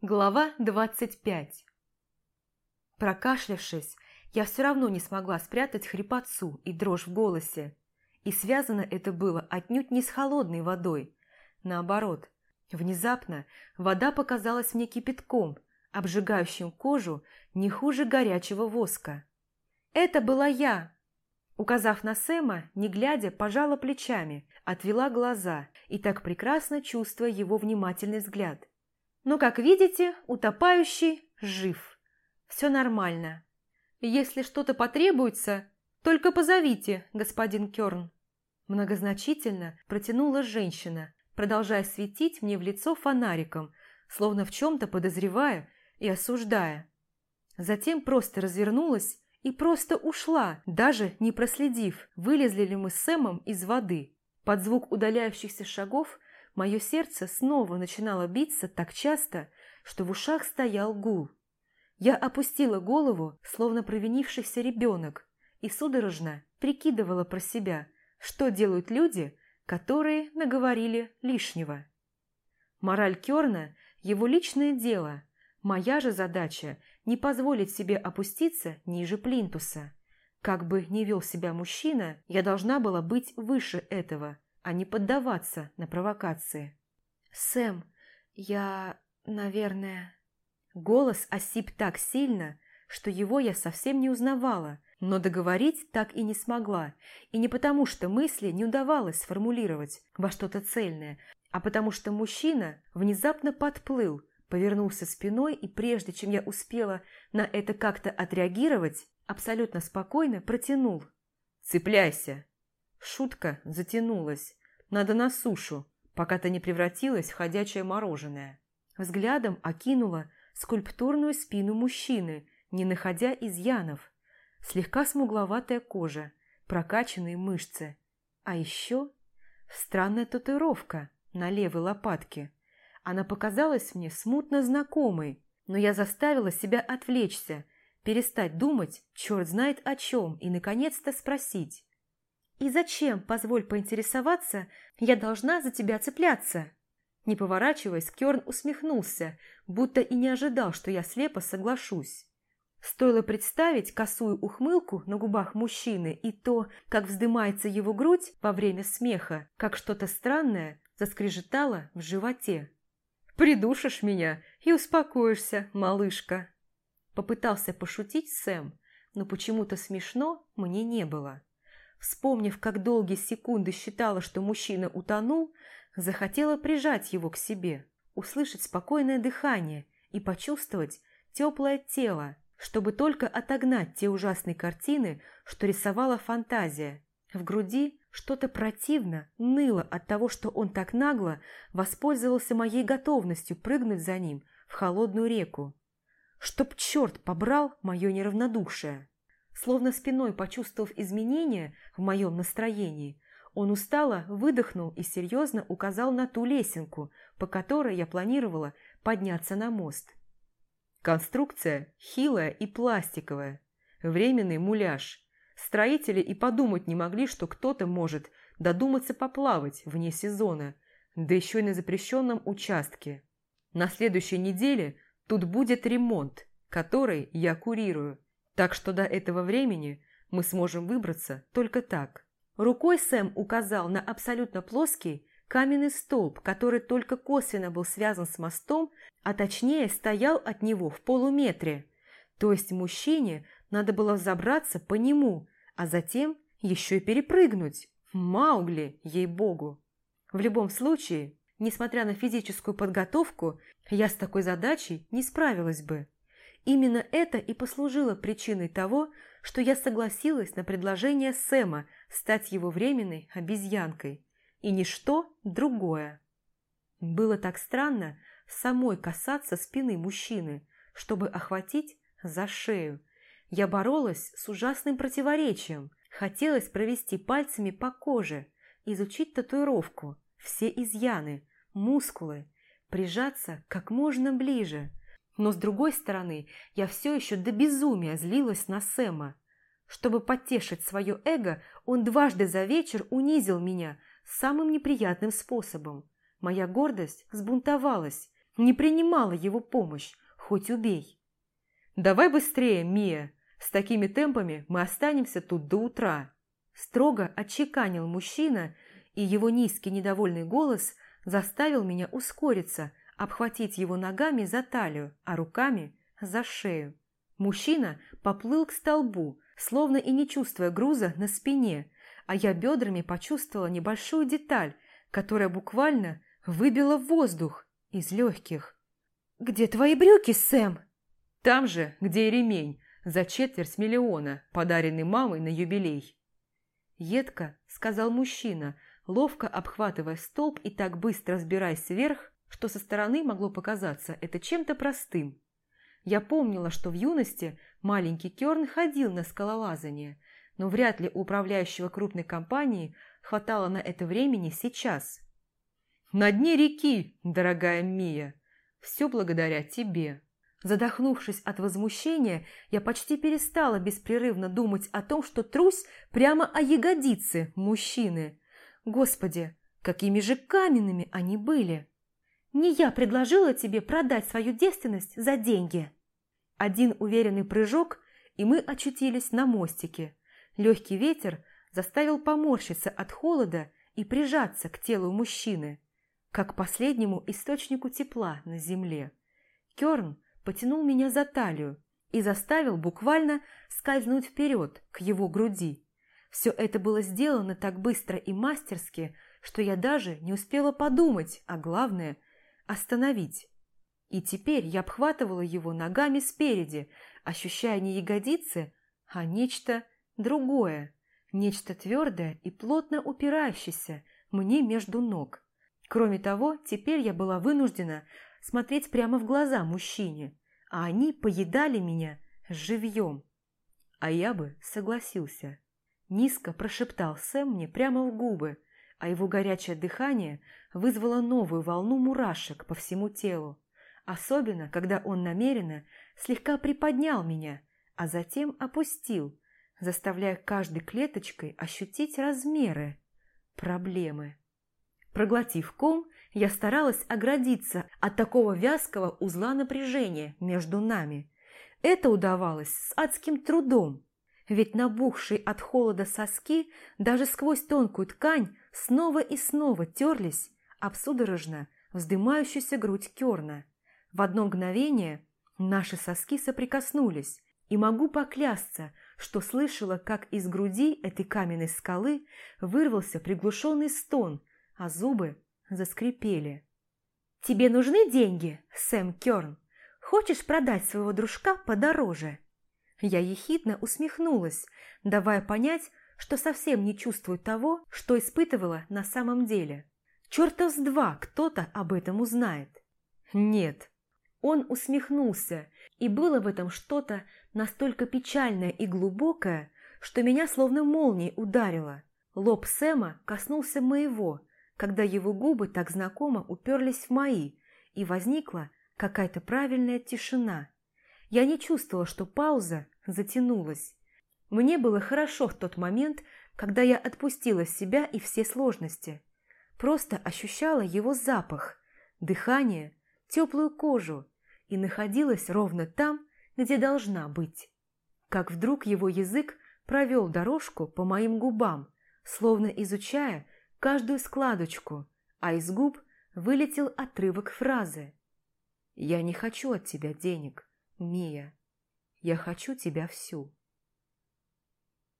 Глава 25 Прокашлявшись, я все равно не смогла спрятать хрипотцу и дрожь в голосе. И связано это было отнюдь не с холодной водой. Наоборот, внезапно вода показалась мне кипятком, обжигающим кожу не хуже горячего воска. «Это была я!» Указав на Сэма, не глядя, пожала плечами, отвела глаза и так прекрасно чувствуя его внимательный взгляд. Но, как видите, утопающий жив. Все нормально. Если что-то потребуется, только позовите, господин Керн. Многозначительно протянула женщина, продолжая светить мне в лицо фонариком, словно в чем-то подозревая и осуждая. Затем просто развернулась и просто ушла, даже не проследив, вылезли ли мы с Сэмом из воды. Под звук удаляющихся шагов Мое сердце снова начинало биться так часто, что в ушах стоял гул. Я опустила голову, словно провинившийся ребенок, и судорожно прикидывала про себя, что делают люди, которые наговорили лишнего. Мораль Керна – его личное дело. Моя же задача – не позволить себе опуститься ниже плинтуса. Как бы ни вел себя мужчина, я должна была быть выше этого – а не поддаваться на провокации. «Сэм, я, наверное...» Голос осип так сильно, что его я совсем не узнавала, но договорить так и не смогла, и не потому, что мысли не удавалось сформулировать во что-то цельное, а потому что мужчина внезапно подплыл, повернулся спиной и прежде чем я успела на это как-то отреагировать, абсолютно спокойно протянул. «Цепляйся!» Шутка затянулась, надо на сушу, пока ты не превратилась в ходячее мороженое. Взглядом окинула скульптурную спину мужчины, не находя изъянов. Слегка смугловатая кожа, прокачанные мышцы. А еще странная татуировка на левой лопатке. Она показалась мне смутно знакомой, но я заставила себя отвлечься, перестать думать, черт знает о чем, и наконец-то спросить. «И зачем, позволь поинтересоваться, я должна за тебя цепляться?» Не поворачиваясь, Кёрн усмехнулся, будто и не ожидал, что я слепо соглашусь. Стоило представить косую ухмылку на губах мужчины и то, как вздымается его грудь во время смеха, как что-то странное заскрежетало в животе. «Придушишь меня и успокоишься, малышка!» Попытался пошутить Сэм, но почему-то смешно мне не было. Вспомнив, как долгие секунды считала, что мужчина утонул, захотела прижать его к себе, услышать спокойное дыхание и почувствовать теплое тело, чтобы только отогнать те ужасные картины, что рисовала фантазия. В груди что-то противно ныло от того, что он так нагло воспользовался моей готовностью прыгнуть за ним в холодную реку. Чтоб черт побрал мое неравнодушие. Словно спиной почувствовав изменения в моем настроении, он устало выдохнул и серьезно указал на ту лесенку, по которой я планировала подняться на мост. Конструкция хилая и пластиковая, временный муляж. Строители и подумать не могли, что кто-то может додуматься поплавать вне сезона, да еще и на запрещенном участке. На следующей неделе тут будет ремонт, который я курирую, так что до этого времени мы сможем выбраться только так. Рукой Сэм указал на абсолютно плоский каменный столб, который только косвенно был связан с мостом, а точнее стоял от него в полуметре. То есть мужчине надо было забраться по нему, а затем еще и перепрыгнуть. Маугли, ей-богу! В любом случае, несмотря на физическую подготовку, я с такой задачей не справилась бы. Именно это и послужило причиной того, что я согласилась на предложение Сэма стать его временной обезьянкой, и ничто другое. Было так странно самой касаться спины мужчины, чтобы охватить за шею. Я боролась с ужасным противоречием. Хотелось провести пальцами по коже, изучить татуировку, все изъяны, мускулы, прижаться как можно ближе – но с другой стороны, я все еще до безумия злилась на Сэма. Чтобы потешить свое эго, он дважды за вечер унизил меня самым неприятным способом. Моя гордость взбунтовалась, Не принимала его помощь, хоть убей. «Давай быстрее, Мия. С такими темпами мы останемся тут до утра», строго отчеканил мужчина, и его низкий недовольный голос заставил меня ускориться, обхватить его ногами за талию, а руками за шею. Мужчина поплыл к столбу, словно и не чувствуя груза на спине, а я бедрами почувствовала небольшую деталь, которая буквально выбила воздух из легких. «Где твои брюки, Сэм?» «Там же, где и ремень, за четверть миллиона, подаренный мамой на юбилей». Едко, сказал мужчина, ловко обхватывая столб и так быстро взбираясь вверх, что со стороны могло показаться это чем-то простым. Я помнила, что в юности маленький Керн ходил на скалолазание, но вряд ли у управляющего крупной компании хватало на это времени сейчас. «На дне реки, дорогая Мия, все благодаря тебе». Задохнувшись от возмущения, я почти перестала беспрерывно думать о том, что трусь прямо о ягодице мужчины. Господи, какими же каменными они были! Не я предложила тебе продать свою девственность за деньги. Один уверенный прыжок, и мы очутились на мостике. Легкий ветер заставил поморщиться от холода и прижаться к телу мужчины, как последнему источнику тепла на земле. Керн потянул меня за талию и заставил буквально скользнуть вперед к его груди. Все это было сделано так быстро и мастерски, что я даже не успела подумать, а главное – остановить. И теперь я обхватывала его ногами спереди, ощущая не ягодицы, а нечто другое, нечто твердое и плотно упирающееся мне между ног. Кроме того, теперь я была вынуждена смотреть прямо в глаза мужчине, а они поедали меня живьем. А я бы согласился. Низко прошептал Сэм мне прямо в губы, а его горячее дыхание вызвало новую волну мурашек по всему телу. Особенно, когда он намеренно слегка приподнял меня, а затем опустил, заставляя каждой клеточкой ощутить размеры проблемы. Проглотив ком, я старалась оградиться от такого вязкого узла напряжения между нами. Это удавалось с адским трудом, ведь набухшие от холода соски даже сквозь тонкую ткань снова и снова терлись об судорожно вздымающуюся грудь Керна. В одно мгновение наши соски соприкоснулись, и могу поклясться, что слышала, как из груди этой каменной скалы вырвался приглушенный стон, а зубы заскрипели. «Тебе нужны деньги, Сэм Кёрн? Хочешь продать своего дружка подороже?» Я ехидно усмехнулась, давая понять, что совсем не чувствую того, что испытывала на самом деле. Чертов с два кто-то об этом узнает. Нет. Он усмехнулся, и было в этом что-то настолько печальное и глубокое, что меня словно молнией ударило. Лоб Сэма коснулся моего, когда его губы так знакомо уперлись в мои, и возникла какая-то правильная тишина. Я не чувствовала, что пауза затянулась. Мне было хорошо в тот момент, когда я отпустила себя и все сложности. Просто ощущала его запах, дыхание, теплую кожу и находилась ровно там, где должна быть. Как вдруг его язык провел дорожку по моим губам, словно изучая, каждую складочку, а из губ вылетел отрывок фразы. «Я не хочу от тебя денег, Мия. Я хочу тебя всю».